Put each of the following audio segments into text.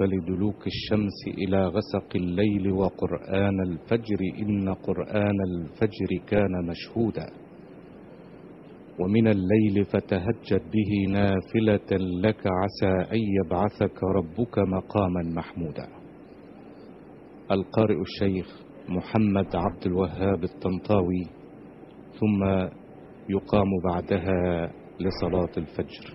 لدلوك الشمس إلى غسق الليل وقرآن الفجر إن قرآن الفجر كان مشهودا. ومن الليل فتهجد به نافلة لك عسى أن يبعثك ربك مقاما محمودا. القارئ الشيخ محمد عبد الوهاب الطنطاوي ثم يقام بعدها لصلاة الفجر.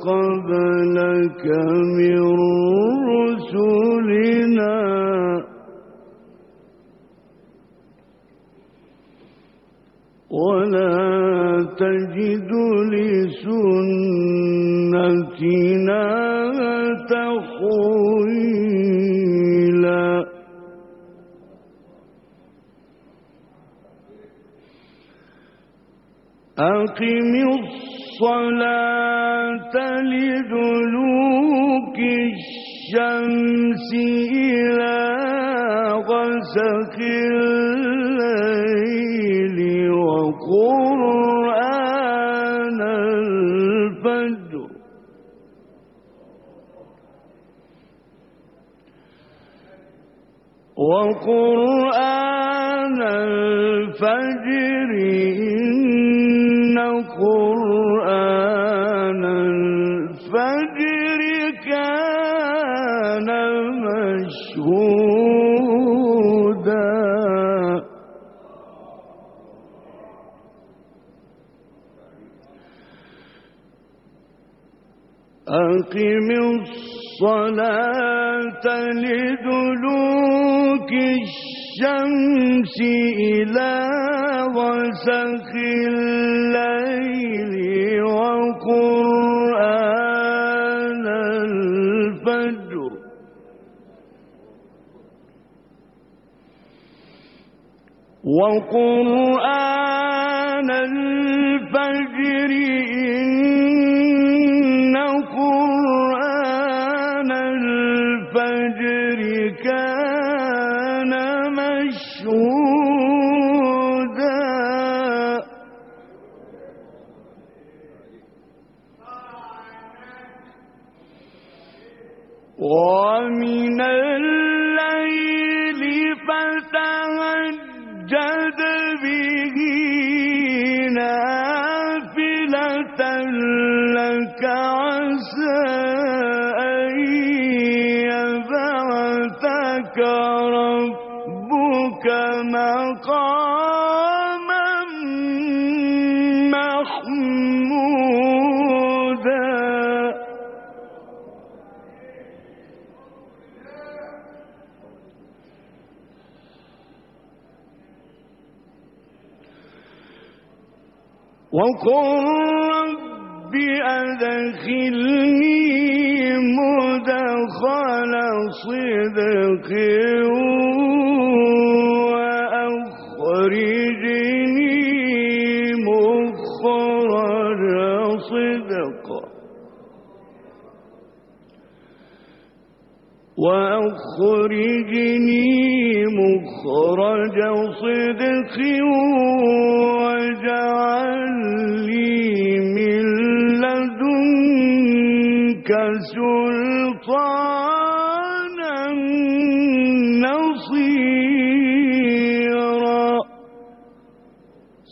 قبلك من رسلنا. ولا تجد لسنتنا تحويلا أقم الصلاة لدلوك الشمس إلى غسق الليل وقرآن الفجر. وقرآن الفجر إن قرآن كان مشهودا. أقم الصلاة لدلوك الشمس إلى غسق الليل وقرآن الفجر إن قرآن الفجر كان مشهودا ومن الليل ربك مقاما محمودا. وقل رب أدخلني مدخل صدق وأخرجني مخرج صدق. وأخرجني مخرج صدق واجعل لي من لدنك سلطانا